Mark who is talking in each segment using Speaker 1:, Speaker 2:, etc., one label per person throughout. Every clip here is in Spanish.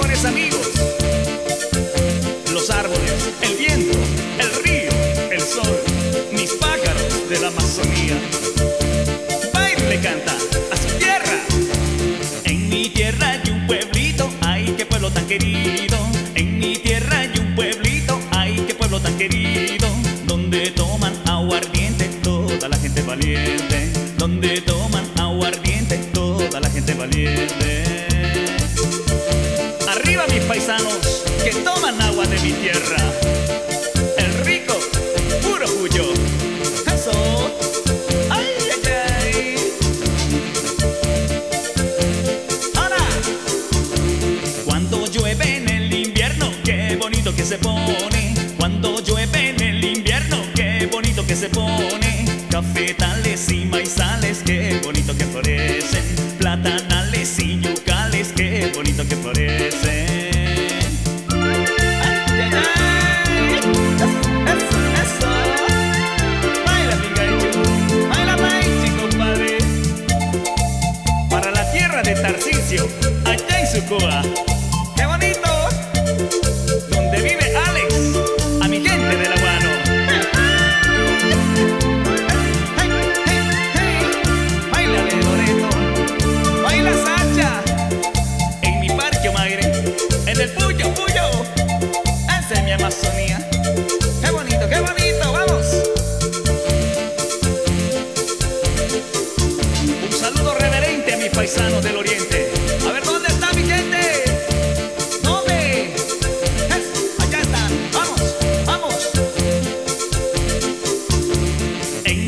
Speaker 1: mejores amigos. Los árboles, el viento, el río, el sol, mis pájaros de la Amazonía. Baile le canta a su tierra. En mi tierra hay un pueblito, ay, qué pueblo tan querido. En mi tierra hay un pueblito, ay, qué pueblo tan querido, donde toman aguardiente toman agua de mi tierra. El rico, puro cuyo. Eso. Ay, ay, ay. Ahora. Cuando llueve en el invierno, qué bonito que se pone. Cuando llueve en el invierno, qué bonito que se pone. Cafetales y maizales, qué bonito que florecen. Platanales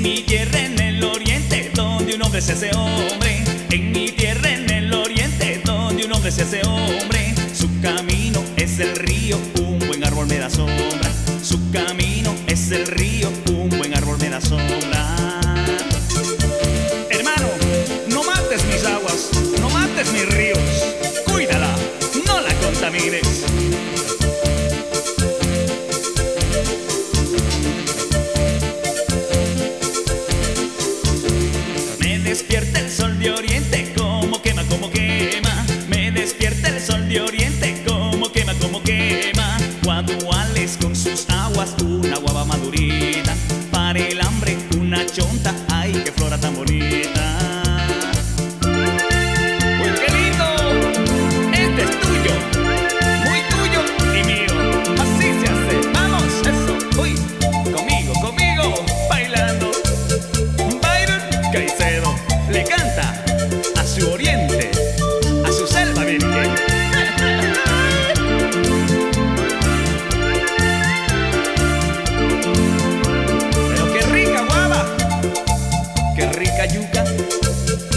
Speaker 1: En mi tierra en el oriente, donde un hombre se hace hombre. En mi tierra en el oriente, donde un hombre se hace hombre. Su camino es el río, un buen árbol me da sombra. Su camino es el río, un buen árbol me da sombra. Hermano, no mates mis aguas, no mates mis ríos. Cuídala, no la contamines. Una guava madurita. Para el hambre, una chonta, ay, qué flora tan bonita.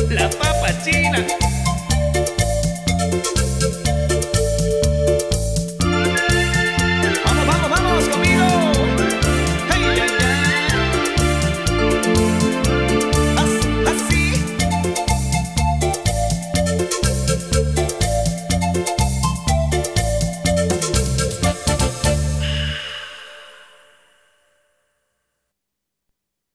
Speaker 1: La papa china.